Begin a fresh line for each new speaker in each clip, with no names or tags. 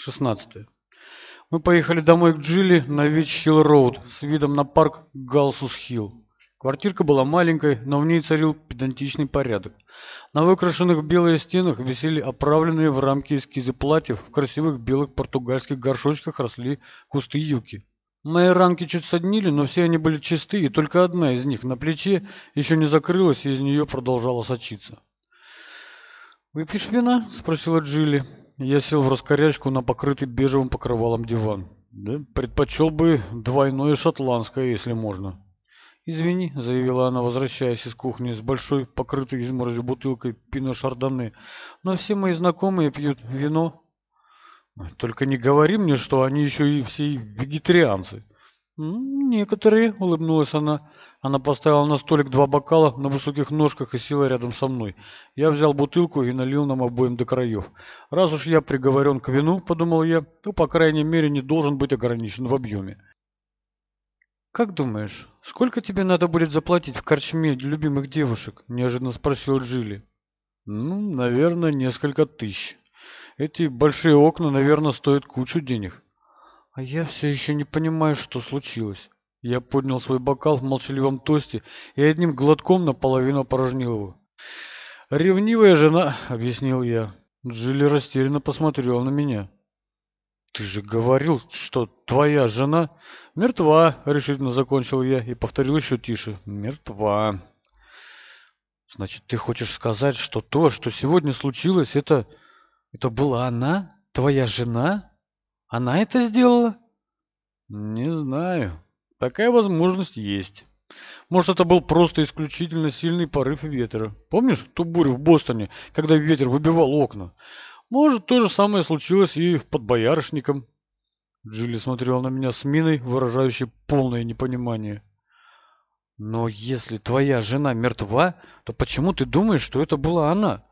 16. Мы поехали домой к Джилли на Вич-Хилл-Роуд с видом на парк Галсус-Хилл. Квартирка была маленькой, но в ней царил педантичный порядок. На выкрашенных белые стенах висели оправленные в рамки эскизы платьев, в красивых белых португальских горшочках росли кусты юки. Мои ранки чуть соднили, но все они были чисты, и только одна из них на плече еще не закрылась, и из нее продолжала сочиться. «Выпьешь вина?» — спросила Джилли. Я сел в раскорячку на покрытый бежевым покрывалом диван. Да, предпочел бы двойное шотландское, если можно. «Извини», — заявила она, возвращаясь из кухни с большой, покрытой изморозью бутылкой пино шардоне, «но все мои знакомые пьют вино». «Только не говори мне, что они еще и все вегетарианцы». «Некоторые», — улыбнулась она. Она поставила на столик два бокала на высоких ножках и села рядом со мной. Я взял бутылку и налил нам обоим до краев. «Раз уж я приговорен к вину», — подумал я, — «то, по крайней мере, не должен быть ограничен в объеме». «Как думаешь, сколько тебе надо будет заплатить в корчме для любимых девушек?» – неожиданно спросил Джилли. «Ну, наверное, несколько тысяч. Эти большие окна, наверное, стоят кучу денег». «А я все еще не понимаю, что случилось». Я поднял свой бокал в молчаливом тосте и одним глотком наполовину опорожнил его. «Ревнивая жена», — объяснил я. Джилли растерянно посмотрел на меня. «Ты же говорил, что твоя жена мертва», — решительно закончил я и повторил еще тише. «Мертва». «Значит, ты хочешь сказать, что то, что сегодня случилось, это... это была она? Твоя жена? Она это сделала?» «Не знаю. Такая возможность есть». Может, это был просто исключительно сильный порыв ветра. Помнишь ту бурю в Бостоне, когда ветер выбивал окна? Может, то же самое случилось и под боярышником. Джилли смотрел на меня с миной, выражающей полное непонимание. Но если твоя жена мертва, то почему ты думаешь, что это была она?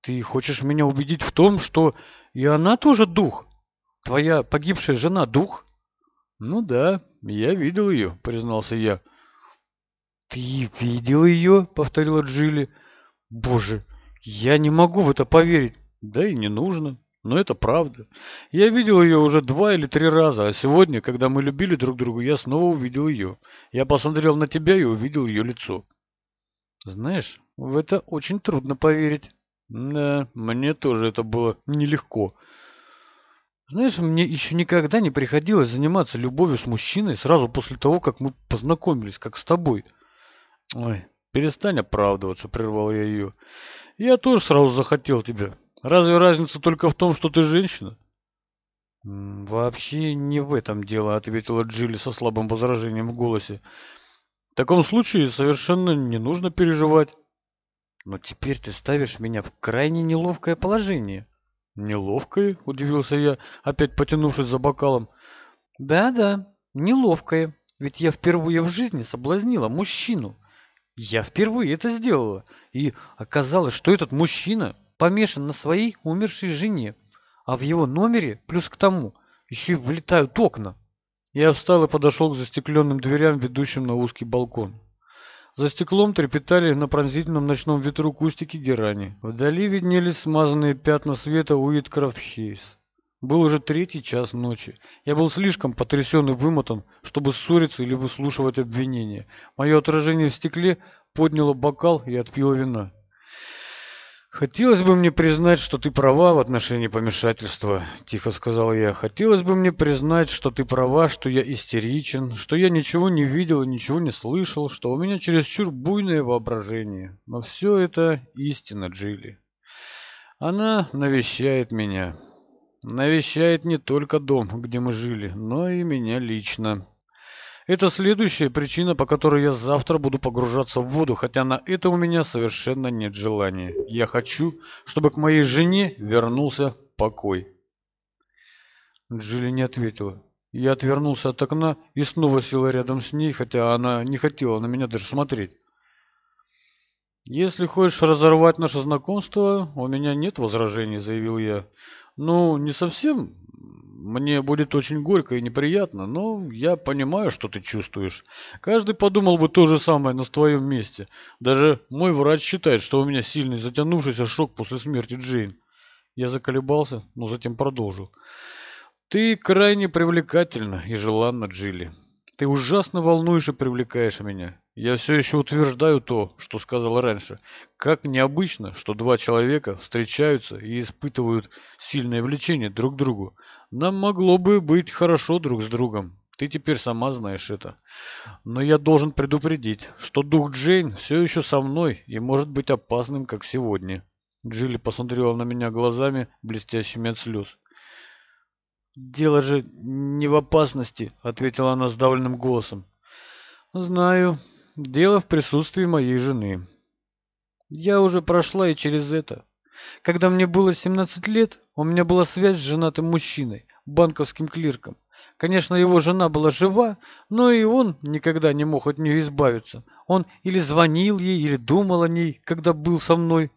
Ты хочешь меня убедить в том, что и она тоже дух? Твоя погибшая жена дух? Ну да, я видел ее, признался я. Ты видел ее? Повторила Джилли. Боже, я не могу в это поверить. Да и не нужно. Но это правда. Я видел ее уже два или три раза, а сегодня, когда мы любили друг друга, я снова увидел ее. Я посмотрел на тебя и увидел ее лицо. Знаешь, в это очень трудно поверить. Да, мне тоже это было нелегко. Знаешь, мне еще никогда не приходилось заниматься любовью с мужчиной сразу после того, как мы познакомились, как с тобой. Ой, перестань оправдываться, прервал я ее. Я тоже сразу захотел тебя. Разве разница только в том, что ты женщина? «Вообще не в этом дело», — ответила Джилли со слабым возражением в голосе. «В таком случае совершенно не нужно переживать». «Но теперь ты ставишь меня в крайне неловкое положение». «Неловкое?» — удивился я, опять потянувшись за бокалом. «Да-да, неловкое. Ведь я впервые в жизни соблазнила мужчину. Я впервые это сделала. И оказалось, что этот мужчина помешан на своей умершей жене, а в его номере, плюс к тому, еще и вылетают окна. Я встал и подошел к застекленным дверям, ведущим на узкий балкон. За стеклом трепетали на пронзительном ночном ветру кустики герани. Вдали виднелись смазанные пятна света Уиткрафт Хейс. Был уже третий час ночи. Я был слишком потрясен и вымотан, чтобы ссориться или выслушивать обвинения. Мое отражение в стекле подняло бокал и отпило вина. «Хотелось бы мне признать, что ты права в отношении помешательства», — тихо сказал я. «Хотелось бы мне признать, что ты права, что я истеричен, что я ничего не видел и ничего не слышал, что у меня чересчур буйное воображение. Но все это истина, Джилли. Она навещает меня. Навещает не только дом, где мы жили, но и меня лично». Это следующая причина, по которой я завтра буду погружаться в воду, хотя на это у меня совершенно нет желания. Я хочу, чтобы к моей жене вернулся покой. Джилли не ответила. Я отвернулся от окна и снова села рядом с ней, хотя она не хотела на меня даже смотреть. «Если хочешь разорвать наше знакомство, у меня нет возражений», — заявил я. «Ну, не совсем мне будет очень горько и неприятно, но я понимаю, что ты чувствуешь. Каждый подумал бы то же самое на твоем месте. Даже мой врач считает, что у меня сильный затянувшийся шок после смерти Джейн. Я заколебался, но затем продолжил. Ты крайне привлекательна и желанна, Джилли. Ты ужасно волнуешь и привлекаешь меня. Я все еще утверждаю то, что сказал раньше. Как необычно, что два человека встречаются и испытывают сильное влечение друг к другу. Нам могло бы быть хорошо друг с другом. Ты теперь сама знаешь это. Но я должен предупредить, что дух Джейн все еще со мной и может быть опасным, как сегодня. Джилли посмотрела на меня глазами, блестящими от слез. «Дело же не в опасности», — ответила она сдавленным голосом. «Знаю. Дело в присутствии моей жены. Я уже прошла и через это. Когда мне было 17 лет, у меня была связь с женатым мужчиной, банковским клирком. Конечно, его жена была жива, но и он никогда не мог от нее избавиться. Он или звонил ей, или думал о ней, когда был со мной.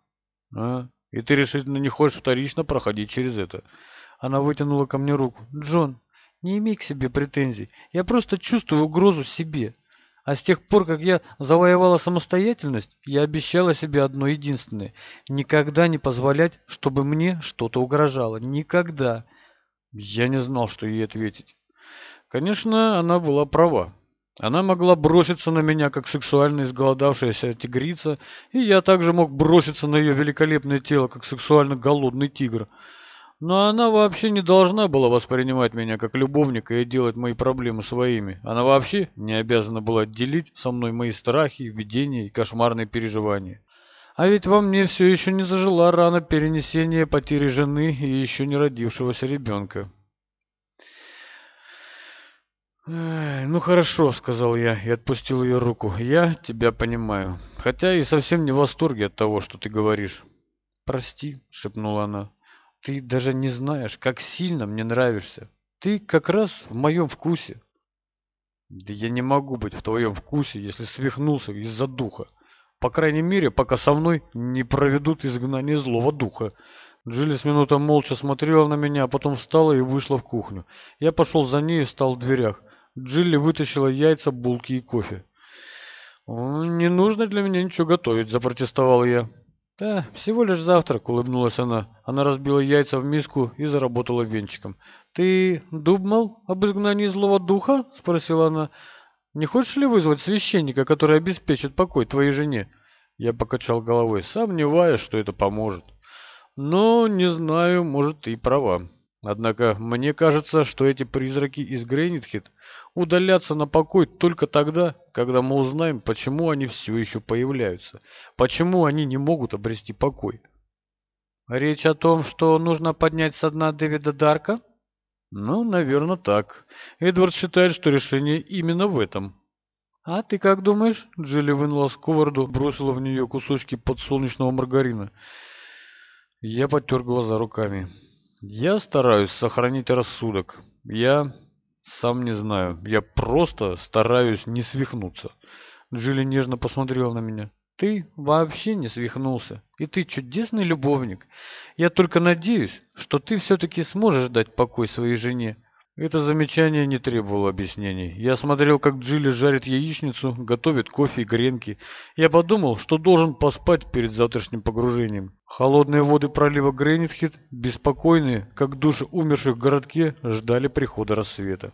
А, и ты решительно не хочешь вторично проходить через это. Она вытянула ко мне руку. Джон, не имей к себе претензий. Я просто чувствую угрозу себе. А с тех пор, как я завоевала самостоятельность, я обещала себе одно единственное. Никогда не позволять, чтобы мне что-то угрожало. Никогда. Я не знал, что ей ответить. Конечно, она была права. Она могла броситься на меня, как сексуально изголодавшаяся тигрица, и я также мог броситься на ее великолепное тело, как сексуально голодный тигр. Но она вообще не должна была воспринимать меня как любовника и делать мои проблемы своими. Она вообще не обязана была делить со мной мои страхи, видения и кошмарные переживания. А ведь во мне все еще не зажила рана перенесения потери жены и еще не родившегося ребенка. «Ну хорошо», — сказал я и отпустил ее руку. «Я тебя понимаю, хотя и совсем не в восторге от того, что ты говоришь». «Прости», — шепнула она. «Ты даже не знаешь, как сильно мне нравишься. Ты как раз в моем вкусе». «Да я не могу быть в твоем вкусе, если свихнулся из-за духа. По крайней мере, пока со мной не проведут изгнание злого духа». Джилли с минуту молча смотрела на меня, а потом встала и вышла в кухню. Я пошел за ней и стал в дверях. Джилли вытащила яйца, булки и кофе. «Не нужно для меня ничего готовить», — запротестовал я. «Да, всего лишь завтрак», — улыбнулась она. Она разбила яйца в миску и заработала венчиком. «Ты думал об изгнании злого духа?» — спросила она. «Не хочешь ли вызвать священника, который обеспечит покой твоей жене?» Я покачал головой, сомневаясь, что это поможет. «Но, не знаю, может, и права. Однако, мне кажется, что эти призраки из Грейнитхит удалятся на покой только тогда, когда мы узнаем, почему они все еще появляются, почему они не могут обрести покой. Речь о том, что нужно поднять со дна Дэвида Дарка? Ну, наверное, так. Эдвард считает, что решение именно в этом. А ты как думаешь? Джилли вынула сковороду, бросила в нее кусочки подсолнечного маргарина. Я потер глаза руками. Я стараюсь сохранить рассудок. Я сам не знаю. Я просто стараюсь не свихнуться. Джилли нежно посмотрела на меня. Ты вообще не свихнулся. И ты чудесный любовник. Я только надеюсь, что ты все-таки сможешь дать покой своей жене. Это замечание не требовало объяснений. Я смотрел, как Джилли жарит яичницу, готовит кофе и гренки. Я подумал, что должен поспать перед завтрашним погружением. Холодные воды пролива Гренитхит, беспокойные, как души умерших в городке, ждали прихода рассвета.